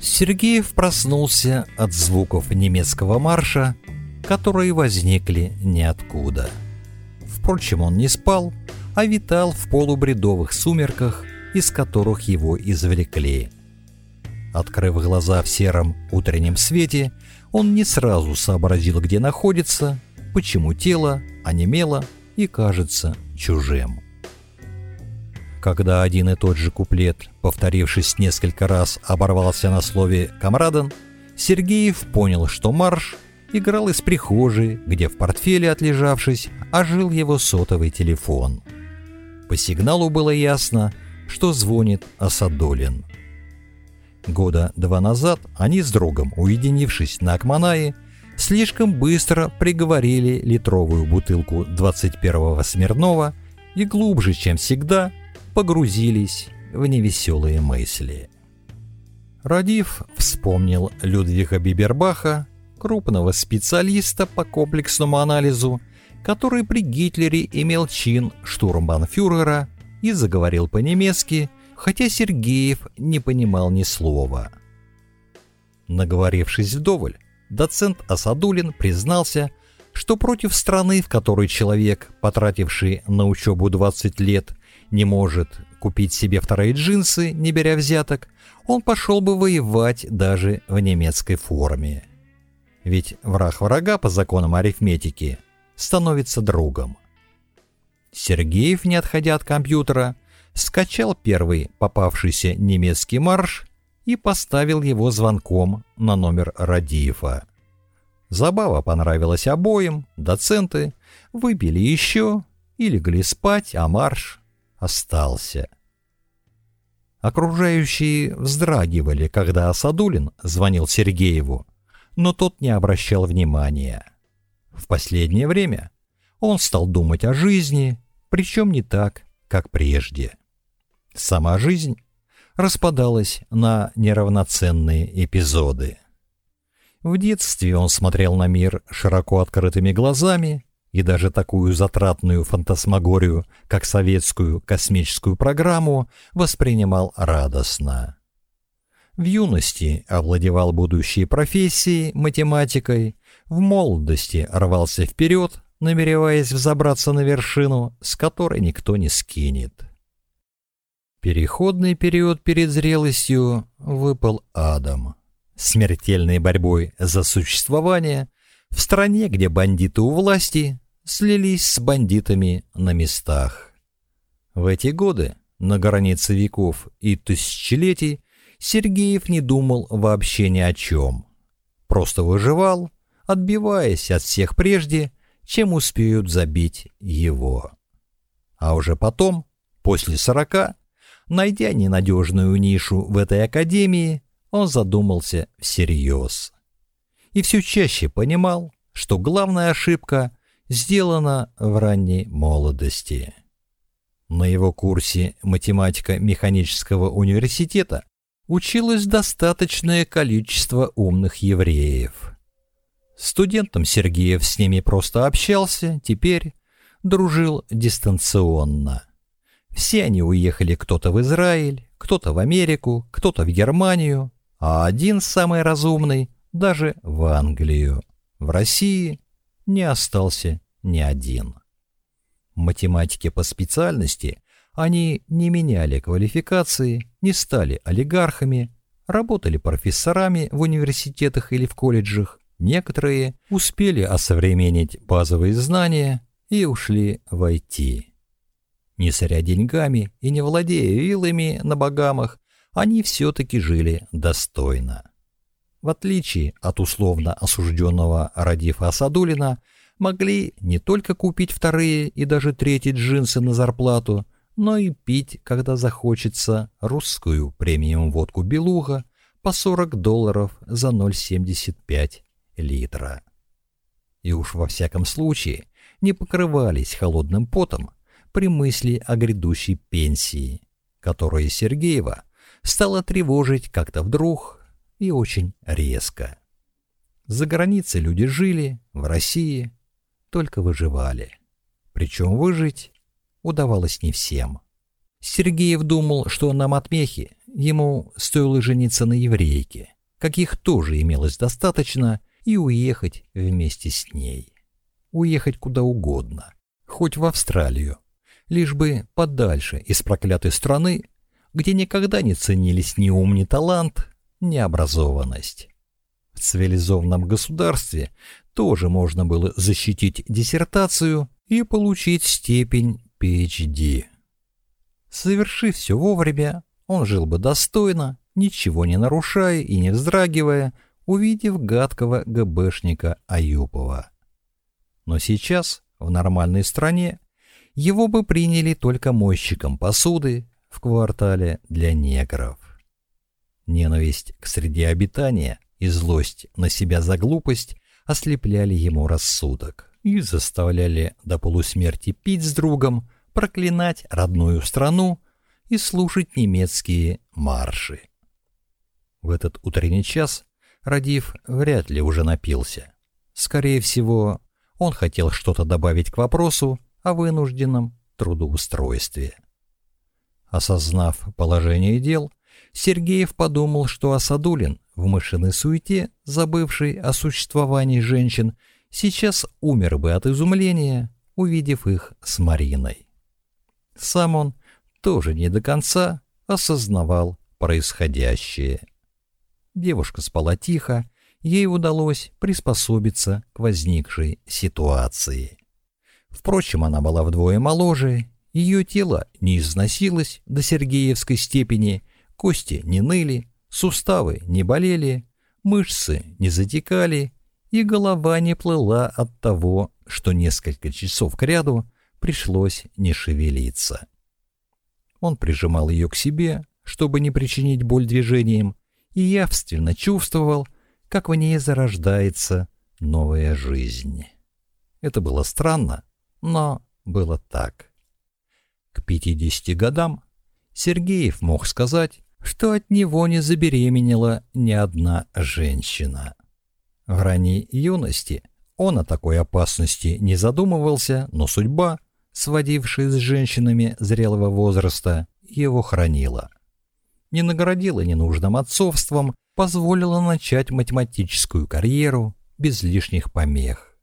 Сергеев проснулся от звуков немецкого марша, которые возникли ниоткуда. Впрочем, он не спал, а витал в полубредовых сумерках, из которых его извлекли. Открыв глаза в сером утреннем свете, он не сразу сообразил, где находится, почему тело онемело и кажется чужим когда один и тот же куплет, повторившись несколько раз, оборвался на слове «камраден», Сергеев понял, что марш играл из прихожей, где в портфеле отлежавшись, ожил его сотовый телефон. По сигналу было ясно, что звонит Асадолин. Года два назад они с другом, уединившись на Акманае, слишком быстро приговорили литровую бутылку 21-го Смирнова и глубже, чем всегда, погрузились в невеселые мысли. Радив вспомнил Людвига Бибербаха, крупного специалиста по комплексному анализу, который при Гитлере имел чин штурмбанфюрера и заговорил по-немецки, хотя Сергеев не понимал ни слова. Наговорившись вдоволь, доцент Асадулин признался, что против страны, в которой человек, потративший на учебу 20 лет, не может купить себе вторые джинсы, не беря взяток, он пошел бы воевать даже в немецкой форме. Ведь враг врага по законам арифметики становится другом. Сергеев, не отходя от компьютера, скачал первый попавшийся немецкий марш и поставил его звонком на номер Радиева. Забава понравилась обоим, доценты, выпили еще и легли спать, а марш остался. Окружающие вздрагивали, когда Асадулин звонил Сергееву, но тот не обращал внимания. В последнее время он стал думать о жизни, причем не так, как прежде. Сама жизнь распадалась на неравноценные эпизоды. В детстве он смотрел на мир широко открытыми глазами, и даже такую затратную фантасмагорию, как советскую космическую программу, воспринимал радостно. В юности овладевал будущей профессией, математикой, в молодости рвался вперед, намереваясь взобраться на вершину, с которой никто не скинет. Переходный период перед зрелостью выпал Адам смертельной борьбой за существование, в стране, где бандиты у власти слились с бандитами на местах. В эти годы, на границе веков и тысячелетий, Сергеев не думал вообще ни о чем. Просто выживал, отбиваясь от всех прежде, чем успеют забить его. А уже потом, после сорока, найдя ненадежную нишу в этой академии, он задумался всерьез. И все чаще понимал, что главная ошибка сделана в ранней молодости. На его курсе математика механического университета училось достаточное количество умных евреев. Студентом Сергеев с ними просто общался, теперь дружил дистанционно. Все они уехали кто-то в Израиль, кто-то в Америку, кто-то в Германию, а один самый разумный даже в Англию. В России не остался ни один. Математики по специальности, они не меняли квалификации, не стали олигархами, работали профессорами в университетах или в колледжах, некоторые успели осовременить базовые знания и ушли в IT. Не соря деньгами и не владея вилами на богамах они все-таки жили достойно. В отличие от условно осужденного Радифа Асадулина, могли не только купить вторые и даже третьи джинсы на зарплату, но и пить, когда захочется, русскую премиум-водку «Белуга» по 40 долларов за 0,75 литра. И уж во всяком случае не покрывались холодным потом при мысли о грядущей пенсии, которая Сергеева – стало тревожить как-то вдруг и очень резко. За границей люди жили, в России только выживали. Причем выжить удавалось не всем. Сергеев думал, что на Матмехе ему стоило жениться на еврейке, каких тоже имелось достаточно, и уехать вместе с ней. Уехать куда угодно, хоть в Австралию, лишь бы подальше из проклятой страны, где никогда не ценились ни ум, ни талант, ни образованность. В цивилизованном государстве тоже можно было защитить диссертацию и получить степень PhD. Совершив все вовремя, он жил бы достойно, ничего не нарушая и не вздрагивая, увидев гадкого ГБшника Аюпова. Но сейчас, в нормальной стране, его бы приняли только мойщиком посуды, в квартале для негров. Ненависть к среде обитания и злость на себя за глупость ослепляли ему рассудок и заставляли до полусмерти пить с другом, проклинать родную страну и слушать немецкие марши. В этот утренний час Радив вряд ли уже напился. Скорее всего, он хотел что-то добавить к вопросу о вынужденном трудоустройстве. Осознав положение дел, Сергеев подумал, что Асадулин, в мышиной суете, забывший о существовании женщин, сейчас умер бы от изумления, увидев их с Мариной. Сам он тоже не до конца осознавал происходящее. Девушка спала тихо, ей удалось приспособиться к возникшей ситуации. Впрочем, она была вдвое моложе ее тело не износилось до Сергеевской степени, кости не ныли, суставы не болели, мышцы не затекали, и голова не плыла от того, что несколько часов кряду пришлось не шевелиться. Он прижимал ее к себе, чтобы не причинить боль движением, и явственно чувствовал, как в ней зарождается новая жизнь. Это было странно, но было так к 50 годам Сергеев мог сказать, что от него не забеременела ни одна женщина. В ранней юности он о такой опасности не задумывался, но судьба, сводившая с женщинами зрелого возраста, его хранила. Не наградила ненужным отцовством, позволила начать математическую карьеру без лишних помех.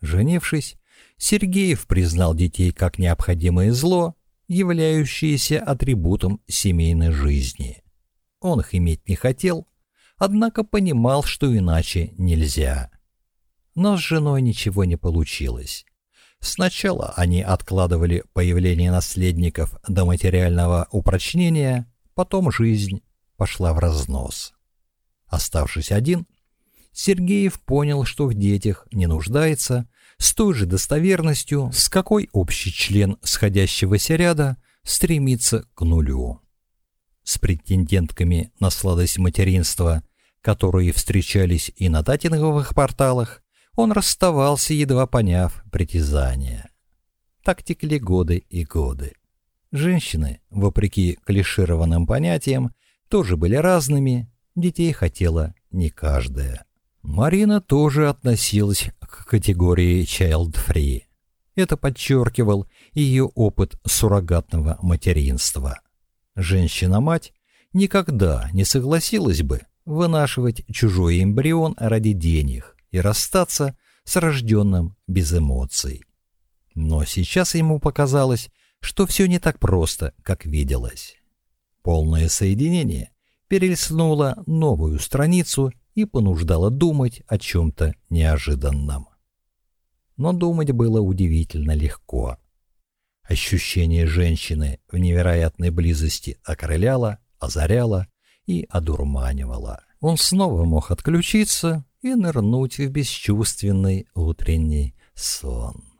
Женившись, Сергеев признал детей как необходимое зло являющиеся атрибутом семейной жизни. Он их иметь не хотел, однако понимал, что иначе нельзя. Но с женой ничего не получилось. Сначала они откладывали появление наследников до материального упрочнения, потом жизнь пошла в разнос. Оставшись один, Сергеев понял, что в детях не нуждается – с той же достоверностью, с какой общий член сходящегося ряда стремится к нулю. С претендентками на сладость материнства, которые встречались и на датинговых порталах, он расставался, едва поняв притязания. Так текли годы и годы. Женщины, вопреки клишированным понятиям, тоже были разными, детей хотела не каждая. Марина тоже относилась к категории child-free. Это подчеркивал ее опыт суррогатного материнства. Женщина-мать никогда не согласилась бы вынашивать чужой эмбрион ради денег и расстаться с рожденным без эмоций. Но сейчас ему показалось, что все не так просто, как виделось. Полное соединение перелистнуло новую страницу и понуждало думать о чем-то неожиданном. Но думать было удивительно легко. Ощущение женщины в невероятной близости окрыляло, озаряло и одурманивало. Он снова мог отключиться и нырнуть в бесчувственный утренний сон.